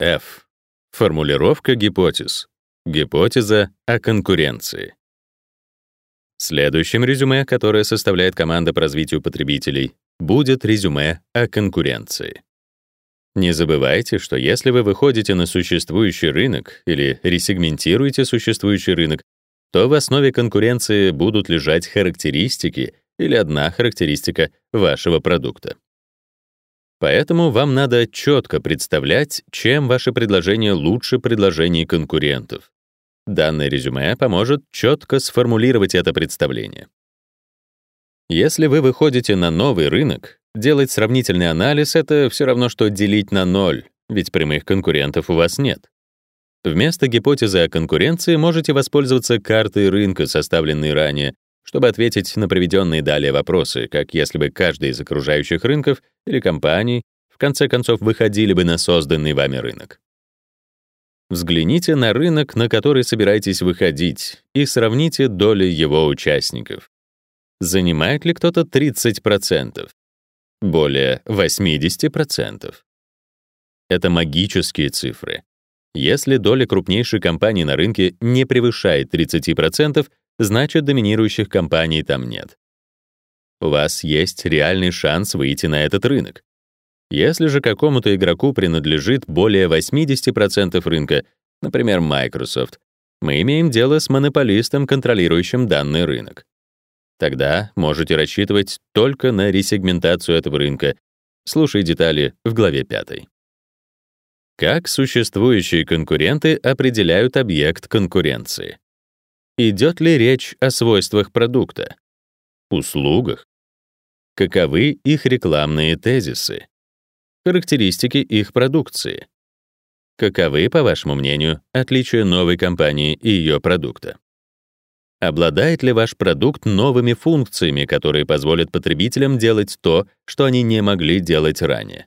F. Формулировка гипотез. Гипотеза о конкуренции. Следующим резюме, которое составляет команда по развитию потребителей, будет резюме о конкуренции. Не забывайте, что если вы выходите на существующий рынок или ресегментируете существующий рынок, то в основе конкуренции будут лежать характеристики или одна характеристика вашего продукта. Поэтому вам надо четко представлять, чем ваше предложение лучше предложений конкурентов. Данное резюме поможет четко сформулировать это представление. Если вы выходите на новый рынок, делать сравнительный анализ — это все равно, что делить на ноль, ведь прямых конкурентов у вас нет. Вместо гипотезы о конкуренции можете воспользоваться картой рынка, составленной ранее, чтобы ответить на приведенные далее вопросы, как если бы каждый из окружающих рынков или компаний в конце концов выходили бы на созданный вами рынок. Взгляните на рынок, на который собираетесь выходить, и сравните доли его участников. Занимает ли кто-то 30%? Более 80%? Это магические цифры. Если доля крупнейшей компании на рынке не превышает 30%, значит доминирующих компаний там нет. У вас есть реальный шанс выйти на этот рынок. Если же какому-то игроку принадлежит более 80% рынка, например, Microsoft, мы имеем дело с монополистом, контролирующим данный рынок. Тогда можете рассчитывать только на ресегментацию этого рынка. Слушай детали в главе 5. Как существующие конкуренты определяют объект конкуренции? Идет ли речь о свойствах продукта? Услугах? Каковы их рекламные тезисы? Характеристики их продукции? Каковы, по вашему мнению, отличия новой компании и ее продукта? Обладает ли ваш продукт новыми функциями, которые позволят потребителям делать то, что они не могли делать ранее?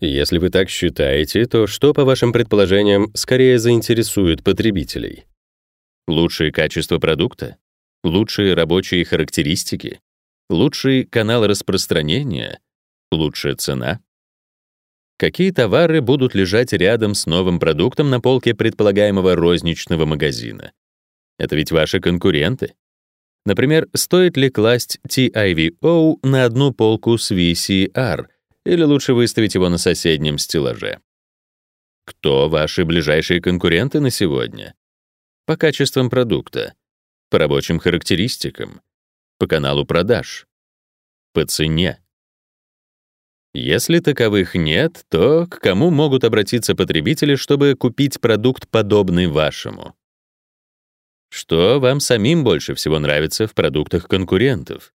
Если вы так считаете, то что, по вашим предположениям, скорее заинтересует потребителей? Лучшее качество продукта? Лучшие рабочие характеристики? Лучший канал распространения? Лучшая цена? Какие товары будут лежать рядом с новым продуктом на полке предполагаемого розничного магазина? Это ведь ваши конкуренты. Например, стоит ли класть TIVO на одну полку с VCR — или лучше выставить его на соседнем стеллаже? Кто ваши ближайшие конкуренты на сегодня? По качествам продукта, по рабочим характеристикам, по каналу продаж, по цене. Если таковых нет, то к кому могут обратиться потребители, чтобы купить продукт, подобный вашему? Что вам самим больше всего нравится в продуктах конкурентов?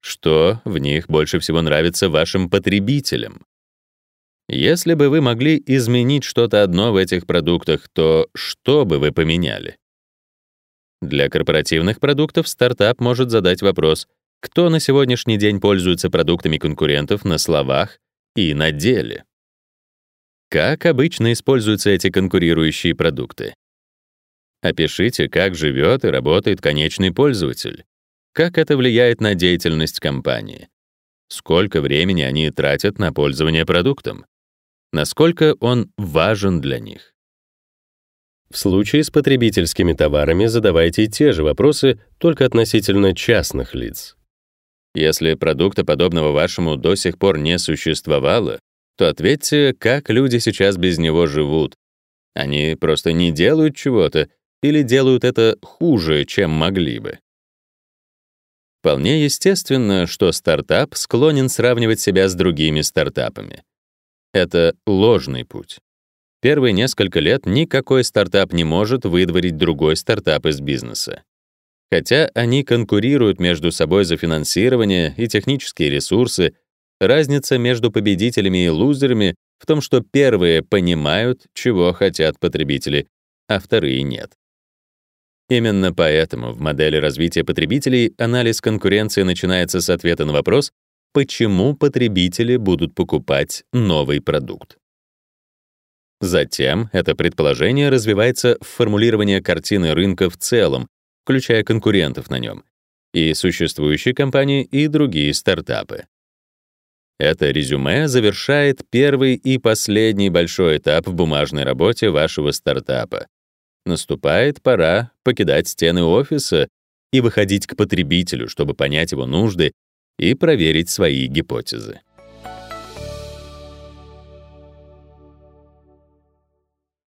Что в них больше всего нравится вашим потребителям? Если бы вы могли изменить что-то одно в этих продуктах, то что бы вы поменяли? Для корпоративных продуктов стартап может задать вопрос, кто на сегодняшний день пользуется продуктами конкурентов на словах и на деле? Как обычно используются эти конкурирующие продукты? Опишите, как живет и работает конечный пользователь. Как это влияет на деятельность компании? Сколько времени они тратят на пользование продуктом? Насколько он важен для них? В случае с потребительскими товарами задавайте те же вопросы, только относительно частных лиц. Если продукта, подобного вашему, до сих пор не существовало, то ответьте, как люди сейчас без него живут. Они просто не делают чего-то или делают это хуже, чем могли бы. Вполне естественно, что стартап склонен сравнивать себя с другими стартапами. Это ложный путь. Первые несколько лет никакой стартап не может выдворить другой стартап из бизнеса. Хотя они конкурируют между собой за финансирование и технические ресурсы, разница между победителями и лузерами в том, что первые понимают, чего хотят потребители, а вторые нет. Именно поэтому в модели развития потребителей анализ конкуренции начинается с ответа на вопрос, почему потребители будут покупать новый продукт. Затем это предположение развивается в формулирование картины рынка в целом, включая конкурентов на нем, и существующие компании, и другие стартапы. Это резюме завершает первый и последний большой этап в бумажной работе вашего стартапа. Наступает пора покидать стены офиса и выходить к потребителю, чтобы понять его нужды и проверить свои гипотезы.